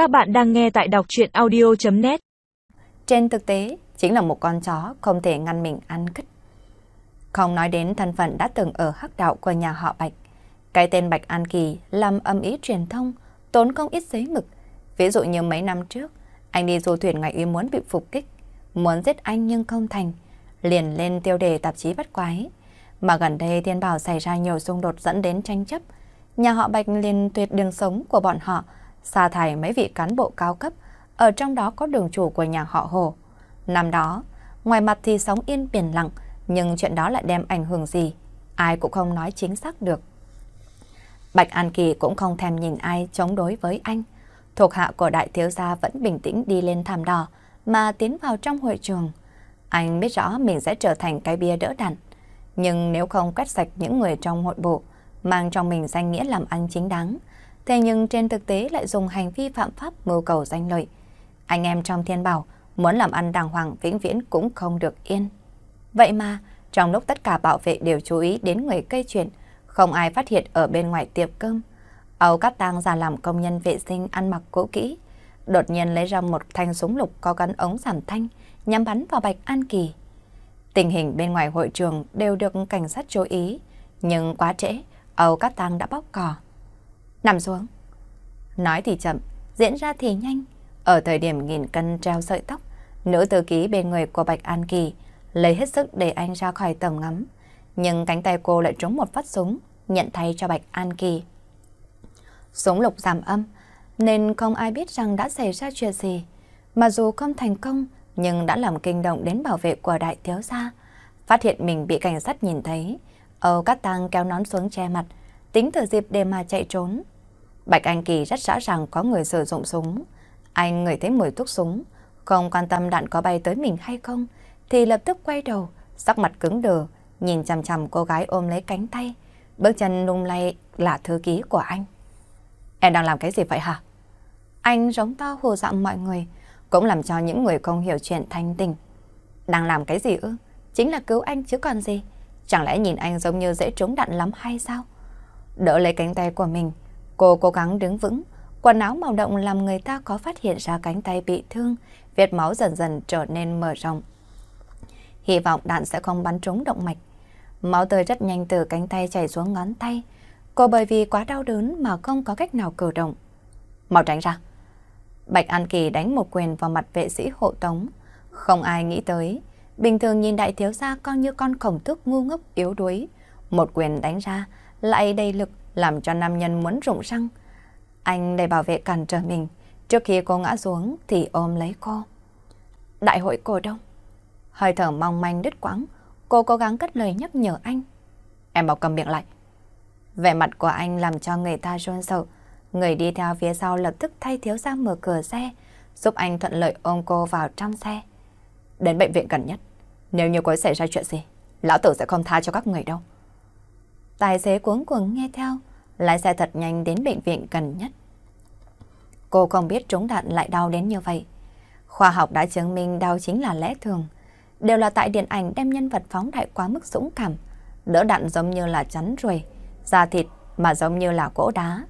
Các bạn đang nghe tại đọc chuyện audio.net Trên thực tế, chính là một con chó không thể ngăn mình ăn cứt. Không nói đến thân phận đã từng ở hắc đạo của nhà họ Bạch. Cái tên Bạch An Kỳ làm âm ý truyền thông, tốn không ít giấy mực. Ví dụ như mấy năm trước, anh đi du thuyền ngày ý muốn bị phục kích, muốn giết anh nhưng không thành, liền lên tiêu đề tạp chí bắt quái. Mà gần đây Thiên Bảo xảy ra nhiều xung đột dẫn đến tranh chấp, nhà họ Bạch liền tuyệt đường sống của bọn họ, sa thải mấy vị cán bộ cao cấp, ở trong đó có đường chủ của nhà họ Hồ. Năm đó, ngoài mặt thì sóng yên biển lặng, nhưng chuyện đó lại đem ảnh hưởng gì, ai cũng không nói chính xác được. Bạch An Kỳ cũng không thèm nhìn ai chống đối với anh. Thuộc hạ của đại thiếu gia vẫn bình tĩnh đi lên thảm đỏ mà tiến vào trong hội trường. Anh biết rõ mình sẽ trở thành cái bia đỡ đạn. Nhưng nếu không quét sạch những người trong hội bộ, mang trong mình danh nghĩa làm ăn chính đáng, thế nhưng trên thực tế lại dùng hành vi phạm pháp mưu cầu danh lợi. Anh em trong thiên bảo muốn làm ăn đàng hoàng vĩnh viễn cũng không được yên. Vậy mà, trong lúc tất cả bảo vệ đều chú ý đến người cây chuyện, không ai phát hiện ở bên ngoài tiệm cơm. Âu Cát Tăng ra làm công nhân vệ sinh ăn mặc cũ kỹ, đột nhiên lấy ra một thanh súng lục có gắn ống giảm thanh, nhắm bắn vào Bạch An Kỳ. Tình hình bên ngoài hội trường đều được cảnh sát chú ý, nhưng quá trễ, Âu Cát Tăng đã bóc cò. Nằm xuống. Nói thì chậm, diễn ra thì nhanh. Ở thời điểm nghìn cân treo sợi tóc, nữ thư ký bên người của Bạch An Kỳ lấy hết sức để anh ra khỏi tầm ngắm. Nhưng cánh tay cô lại trúng một phát súng, nhận thay cho Bạch An Kỳ. Súng lục giảm âm, nên không ai biết rằng đã xảy ra chuyện gì. Mà dù không thành công, nhưng đã làm kinh động đến bảo vệ của đại thiếu gia. Phát hiện mình bị cảnh sát nhìn thấy, Âu Cát Tăng kéo nón xuống che mặt, tính thử dịp để mà chạy trốn. Bạch Anh Kỳ rất rõ ràng có người sử dụng súng. Anh ngửi thấy mùi thuốc súng, không quan tâm đạn có bay tới mình hay không, thì lập tức quay đầu, sắc mặt cứng đờ, nhìn chằm chằm cô gái ôm lấy cánh tay, bước chân lung lay là thư ký của anh. Em đang làm cái gì vậy hả? Anh giống to hồ dặm mọi người, cũng làm cho những người không hiểu chuyện thanh tình. Đang làm cái gì ư? Chính là cứu anh chứ còn gì. Chẳng lẽ nhìn anh giống như dễ trúng đạn lắm hay sao? Đỡ lấy cánh tay của mình, cô cố gắng đứng vững. Quần áo màu động làm người ta có phát hiện ra cánh tay bị thương, vết máu dần dần trở nên mở rộng. Hy vọng đạn sẽ không bắn trúng động mạch. Máu tươi rất nhanh từ cánh tay chảy xuống ngón tay. Cô bởi vì quá đau đớn mà không có cách nào cử động. Mau tránh ra. Bạch An Kỳ đánh một quyền vào mặt vệ sĩ hộ tống. Không ai nghĩ tới. Bình thường nhìn đại thiếu gia con như con khổng thức ngu ngốc yếu đuối. Một quyền đánh ra, lại đầy lực làm cho nam nhân muốn rụng răng. Anh để bảo vệ cản trở mình. Trước khi cô ngã xuống thì ôm lấy cô. Đại hội cổ đông. Hơi thở mong manh đứt quãng. Cô cố gắng cất lời nhắc nhở anh. Em bảo cầm miệng lại. Vẻ mặt của anh làm cho người ta run sợ. Người đi theo phía sau lập tức thay thiếu gia mở cửa xe, giúp anh thuận lợi ôm cô vào trong xe. Đến bệnh viện gần nhất, nếu như có xảy ra chuyện gì, lão tử sẽ không tha cho các người đâu. Tài xế cuống cuồng nghe theo, lái xe thật nhanh đến bệnh viện gần nhất. Cô không biết trúng đạn lại đau đến như vậy. Khoa học đã chứng minh đau chính là lẽ thường. Đều là tại điện ảnh đem nhân vật phóng đại quá mức dũng cảm. Đỡ đạn giống như là chắn ruồi, da thịt mà giống như là gỗ đá.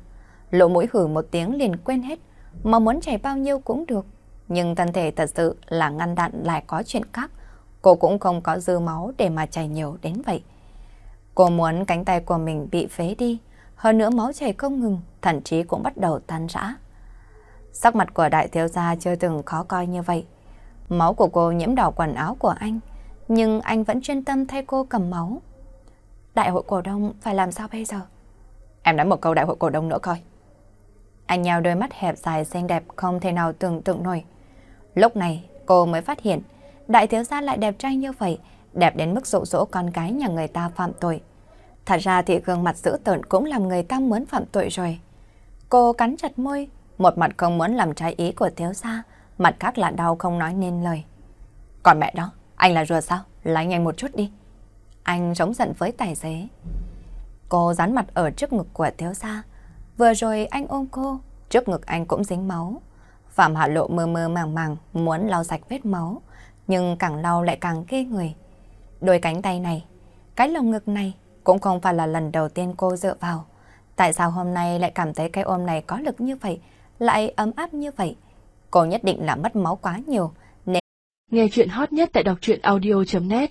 Lỗ mũi hử một tiếng liền quên hết, mà muốn chảy bao nhiêu cũng được. Nhưng thân thể thật sự là ngăn đạn lại có chuyện khác. Cô cũng không có dư máu để mà chảy nhiều đến vậy. Cô muốn cánh tay của mình bị phế đi, hơn nữa máu chảy không ngừng, thậm chí cũng bắt đầu tan rã. Sắc mặt của đại thiếu gia chưa từng khó coi như vậy. Máu của cô nhiễm đỏ quần áo của anh, nhưng anh vẫn chuyên tâm thay cô cầm máu. Đại hội cổ đông phải làm sao bây giờ? Em nói một câu đại hội cổ đông nữa coi. Anh nhào đôi mắt hẹp dài xinh đẹp không thể nào tưởng tượng nổi. Lúc này cô mới phát hiện đại thiếu gia lại đẹp trai như vậy, đẹp đến mức dụ dỗ con gái nhà người ta phạm tội. Thật ra thì gương mặt dữ tợn cũng làm người ta muốn phạm tội rồi. Cô cắn chặt môi, một mặt không muốn làm trái ý của thiếu gia, mặt khác là đau không nói nên lời. Còn mẹ đó, anh là rùa sao? Lái nhanh một chút đi. Anh giống giận với tài xế. Cô dán mặt ở trước ngực của thiếu gia. Vừa rồi anh ôm cô, trước ngực anh cũng dính máu. Phạm Hạ Lộ mơ mơ màng màng muốn lau sạch vết máu, nhưng càng lau lại càng ghê người. Đôi cánh tay này, cái lồng ngực này cũng không phải là lần đầu tiên cô dựa vào. Tại sao hôm nay lại cảm thấy cái ôm này có lực như vậy, lại ấm áp như vậy? Cô nhất định là mất máu quá nhiều. Nên... Nghe chuyện hot nhất tại đọc truyện audio.net